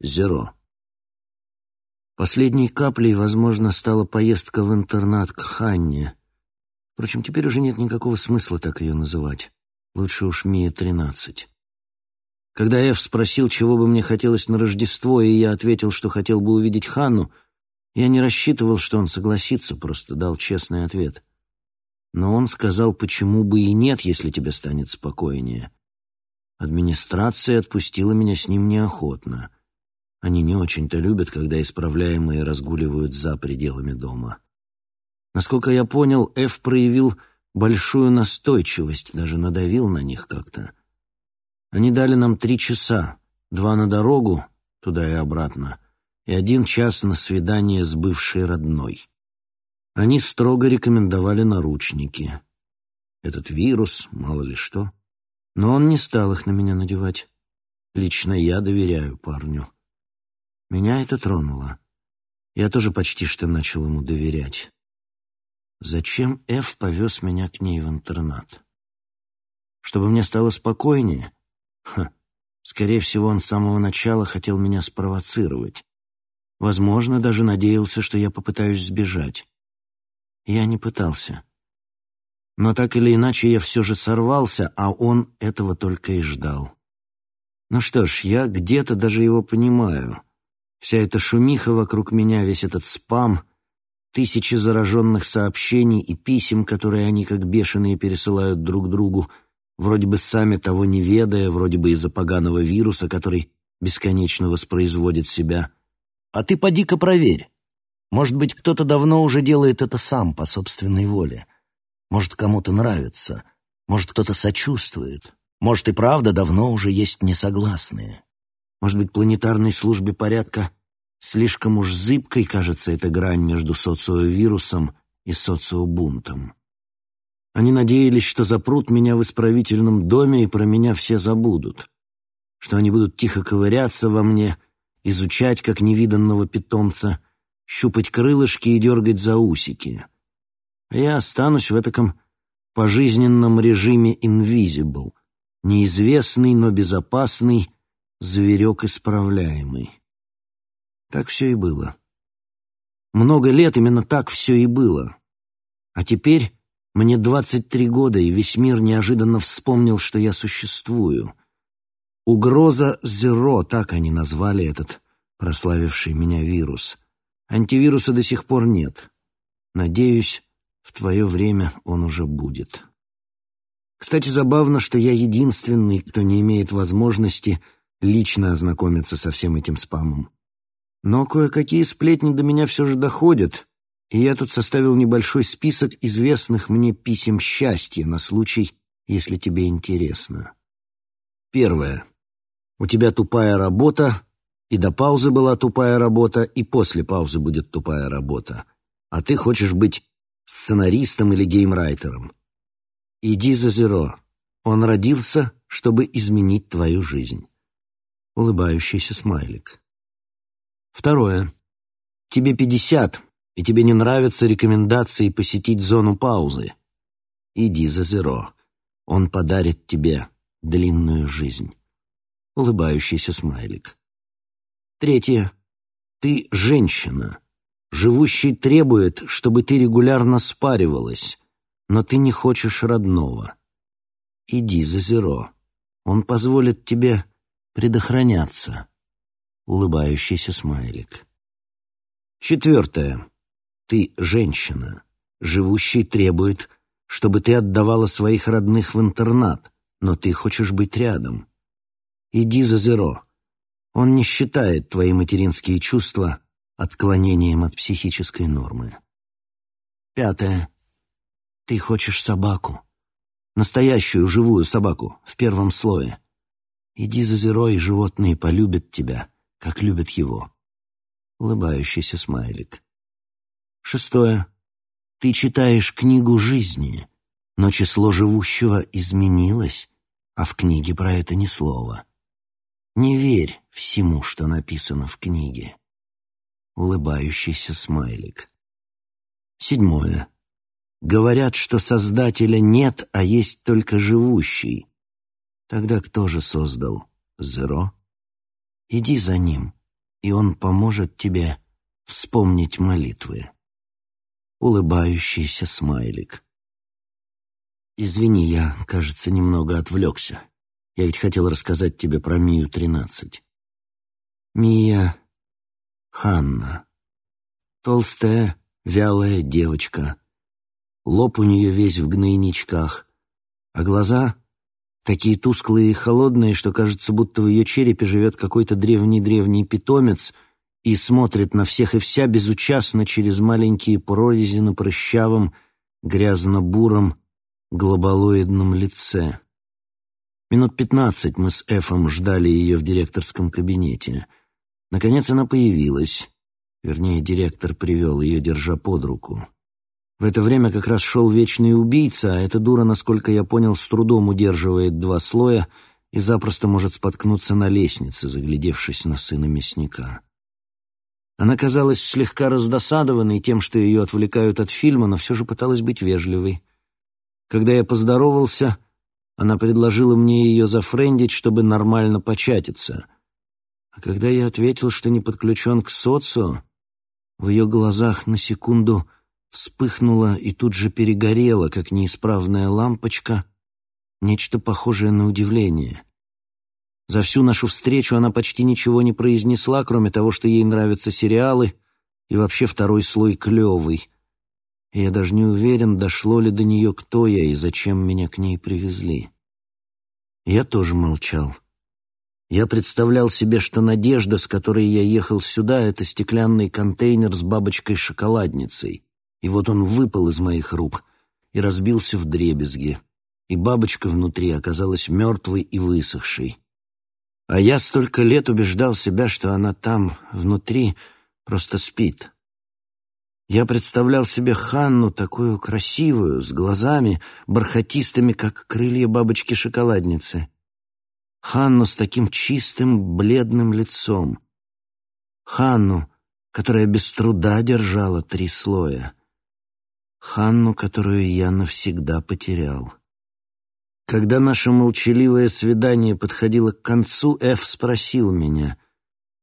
Зеро. Последней каплей, возможно, стала поездка в интернат к Ханне. Впрочем, теперь уже нет никакого смысла так ее называть. Лучше уж Мия-13. Когда Эф спросил, чего бы мне хотелось на Рождество, и я ответил, что хотел бы увидеть Ханну, я не рассчитывал, что он согласится, просто дал честный ответ. Но он сказал, почему бы и нет, если тебе станет спокойнее. Администрация отпустила меня с ним неохотно. Они не очень-то любят, когда исправляемые разгуливают за пределами дома. Насколько я понял, Эф проявил большую настойчивость, даже надавил на них как-то. Они дали нам три часа, два на дорогу, туда и обратно, и один час на свидание с бывшей родной. Они строго рекомендовали наручники. Этот вирус, мало ли что. Но он не стал их на меня надевать. Лично я доверяю парню. Меня это тронуло. Я тоже почти что начал ему доверять. Зачем Эф повез меня к ней в интернат? Чтобы мне стало спокойнее? Ха, скорее всего, он с самого начала хотел меня спровоцировать. Возможно, даже надеялся, что я попытаюсь сбежать. Я не пытался. Но так или иначе я все же сорвался, а он этого только и ждал. Ну что ж, я где-то даже его понимаю. Вся эта шумиха вокруг меня, весь этот спам, тысячи зараженных сообщений и писем, которые они как бешеные пересылают друг другу, вроде бы сами того не ведая, вроде бы из-за поганого вируса, который бесконечно воспроизводит себя. А ты поди-ка проверь. Может быть, кто-то давно уже делает это сам, по собственной воле. Может, кому-то нравится. Может, кто-то сочувствует. Может, и правда давно уже есть несогласные. Может быть, планетарной службе порядка слишком уж зыбкой кажется эта грань между социовирусом и социобунтом. Они надеялись, что запрут меня в исправительном доме и про меня все забудут, что они будут тихо ковыряться во мне, изучать как невиданного питомца, щупать крылышки и дергать за усики. А я останусь в этом пожизненном режиме invisible, неизвестный, но безопасный, зверек исправляемый. Так все и было. Много лет именно так все и было. А теперь мне 23 года, и весь мир неожиданно вспомнил, что я существую. Угроза Зеро, так они назвали этот прославивший меня вирус. Антивируса до сих пор нет. Надеюсь, в твое время он уже будет. Кстати, забавно, что я единственный, кто не имеет возможности лично ознакомиться со всем этим спамом. Но кое-какие сплетни до меня все же доходят, и я тут составил небольшой список известных мне писем счастья на случай, если тебе интересно. Первое. У тебя тупая работа, и до паузы была тупая работа, и после паузы будет тупая работа. А ты хочешь быть сценаристом или геймрайтером. Иди за Зеро. Он родился, чтобы изменить твою жизнь улыбающийся смайлик. Второе. Тебе пятьдесят, и тебе не нравятся рекомендации посетить зону паузы. Иди за Зеро. Он подарит тебе длинную жизнь. Улыбающийся смайлик. Третье. Ты женщина. Живущий требует, чтобы ты регулярно спаривалась, но ты не хочешь родного. Иди за Зеро. Он позволит тебе предохраняться. Улыбающийся смайлик. Четвертое. Ты женщина. Живущий требует, чтобы ты отдавала своих родных в интернат, но ты хочешь быть рядом. Иди за Зеро. Он не считает твои материнские чувства отклонением от психической нормы. Пятое. Ты хочешь собаку. Настоящую живую собаку в первом слое. Иди за Зеро, и животные полюбят тебя, как любят его. Улыбающийся смайлик. Шестое. Ты читаешь книгу жизни, но число живущего изменилось, а в книге про это ни слова. Не верь всему, что написано в книге. Улыбающийся смайлик. Седьмое. Говорят, что Создателя нет, а есть только живущий. Тогда кто же создал Зеро? Иди за ним, и он поможет тебе вспомнить молитвы. Улыбающийся смайлик. Извини, я, кажется, немного отвлекся. Я ведь хотел рассказать тебе про Мию-13. Мия Ханна. Толстая, вялая девочка. Лоб у нее весь в гнойничках, а глаза такие тусклые и холодные, что кажется, будто в ее черепе живет какой-то древний-древний питомец и смотрит на всех и вся безучастно через маленькие прорези на прыщавом, грязно-буром, глобалоидном лице. Минут пятнадцать мы с Эфом ждали ее в директорском кабинете. Наконец она появилась. Вернее, директор привел ее, держа под руку. В это время как раз шел вечный убийца, а эта дура, насколько я понял, с трудом удерживает два слоя и запросто может споткнуться на лестнице, заглядевшись на сына мясника. Она казалась слегка раздосадованной тем, что ее отвлекают от фильма, но все же пыталась быть вежливой. Когда я поздоровался, она предложила мне ее зафрендить, чтобы нормально початиться. А когда я ответил, что не подключен к социо, в ее глазах на секунду вспыхнуло и тут же перегорело, как неисправная лампочка, нечто похожее на удивление. За всю нашу встречу она почти ничего не произнесла, кроме того, что ей нравятся сериалы и вообще второй слой клевый. И я даже не уверен, дошло ли до нее, кто я и зачем меня к ней привезли. Я тоже молчал. Я представлял себе, что надежда, с которой я ехал сюда, это стеклянный контейнер с бабочкой-шоколадницей. И вот он выпал из моих рук и разбился в дребезги. И бабочка внутри оказалась мертвой и высохшей. А я столько лет убеждал себя, что она там, внутри, просто спит. Я представлял себе Ханну такую красивую, с глазами, бархатистыми, как крылья бабочки-шоколадницы. Ханну с таким чистым, бледным лицом. Ханну, которая без труда держала три слоя. Ханну, которую я навсегда потерял. Когда наше молчаливое свидание подходило к концу, Эф спросил меня,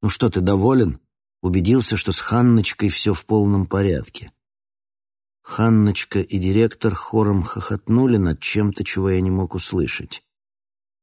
«Ну что, ты доволен?» Убедился, что с Ханночкой все в полном порядке. Ханночка и директор хором хохотнули над чем-то, чего я не мог услышать.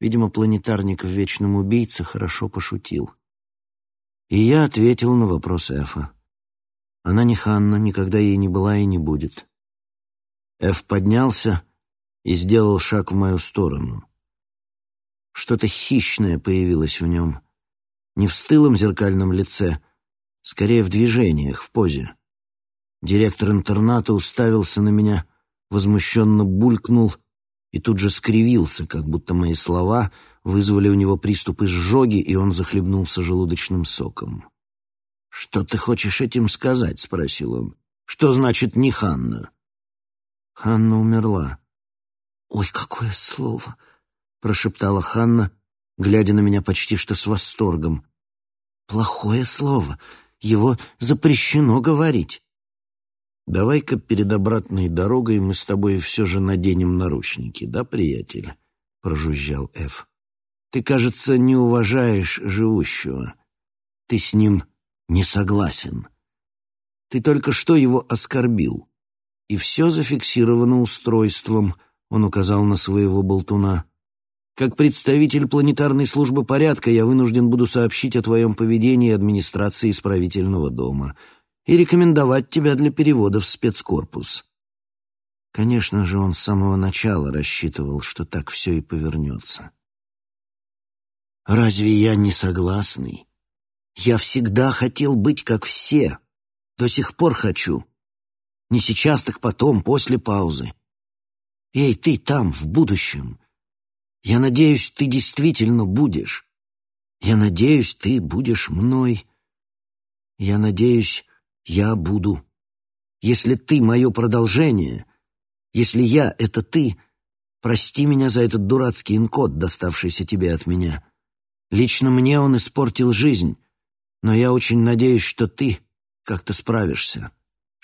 Видимо, планетарник в «Вечном убийце» хорошо пошутил. И я ответил на вопрос Эфа. Она не Ханна, никогда ей не была и не будет. Эф поднялся и сделал шаг в мою сторону. Что-то хищное появилось в нем. Не в стылом зеркальном лице, скорее в движениях, в позе. Директор интерната уставился на меня, возмущенно булькнул — и тут же скривился, как будто мои слова вызвали у него приступ изжоги, и он захлебнулся желудочным соком. «Что ты хочешь этим сказать?» — спросил он. «Что значит «не Ханна»?» «Ханна умерла». «Ой, какое слово!» — прошептала Ханна, глядя на меня почти что с восторгом. «Плохое слово. Его запрещено говорить». Давай-ка перед обратной дорогой мы с тобой все же наденем наручники, да, приятель? Прожужжал Эф. Ты, кажется, не уважаешь живущего. Ты с ним не согласен. Ты только что его оскорбил. И все зафиксировано устройством, он указал на своего болтуна. Как представитель планетарной службы порядка я вынужден буду сообщить о твоем поведении администрации исправительного дома — и рекомендовать тебя для перевода в спецкорпус. Конечно же, он с самого начала рассчитывал, что так все и повернется. Разве я не согласный? Я всегда хотел быть как все. До сих пор хочу. Не сейчас, так потом, после паузы. Эй, ты там, в будущем. Я надеюсь, ты действительно будешь. Я надеюсь, ты будешь мной. Я надеюсь, я буду. Если ты мое продолжение, если я — это ты, прости меня за этот дурацкий инкод, доставшийся тебе от меня. Лично мне он испортил жизнь, но я очень надеюсь, что ты как-то справишься,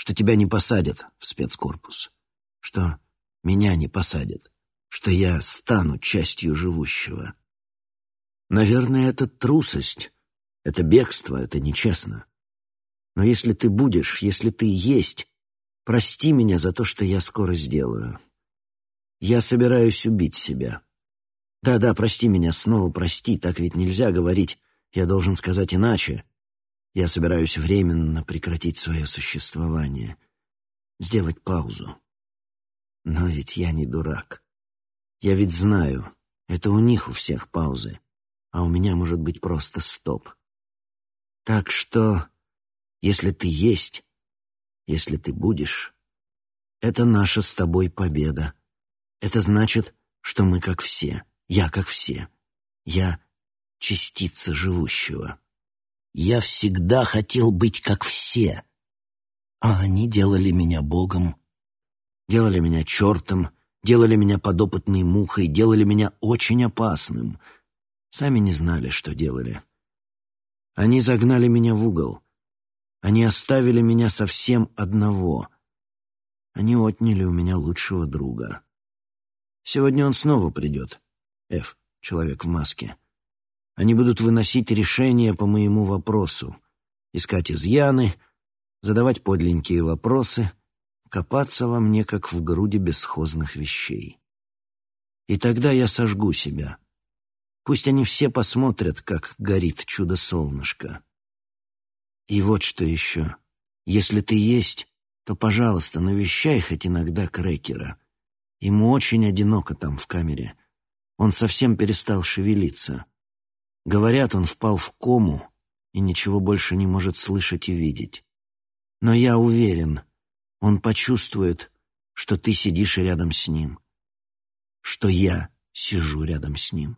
что тебя не посадят в спецкорпус, что меня не посадят, что я стану частью живущего. Наверное, это трусость, Это бегство, это нечестно. Но если ты будешь, если ты есть, прости меня за то, что я скоро сделаю. Я собираюсь убить себя. Да-да, прости меня, снова прости, так ведь нельзя говорить. Я должен сказать иначе. Я собираюсь временно прекратить свое существование, сделать паузу. Но ведь я не дурак. Я ведь знаю, это у них у всех паузы, а у меня может быть просто стоп. Так что, если ты есть, если ты будешь, это наша с тобой победа. Это значит, что мы как все, я как все. Я — частица живущего. Я всегда хотел быть как все, а они делали меня богом, делали меня чертом, делали меня подопытной мухой, делали меня очень опасным. Сами не знали, что делали. Они загнали меня в угол. Они оставили меня совсем одного. Они отняли у меня лучшего друга. Сегодня он снова придет. Ф, человек в маске. Они будут выносить решения по моему вопросу, искать изъяны, задавать подленькие вопросы, копаться во мне, как в груди бесхозных вещей. И тогда я сожгу себя. Пусть они все посмотрят, как горит чудо-солнышко. И вот что еще. Если ты есть, то, пожалуйста, навещай хоть иногда Крекера. Ему очень одиноко там в камере. Он совсем перестал шевелиться. Говорят, он впал в кому и ничего больше не может слышать и видеть. Но я уверен, он почувствует, что ты сидишь рядом с ним, что я сижу рядом с ним.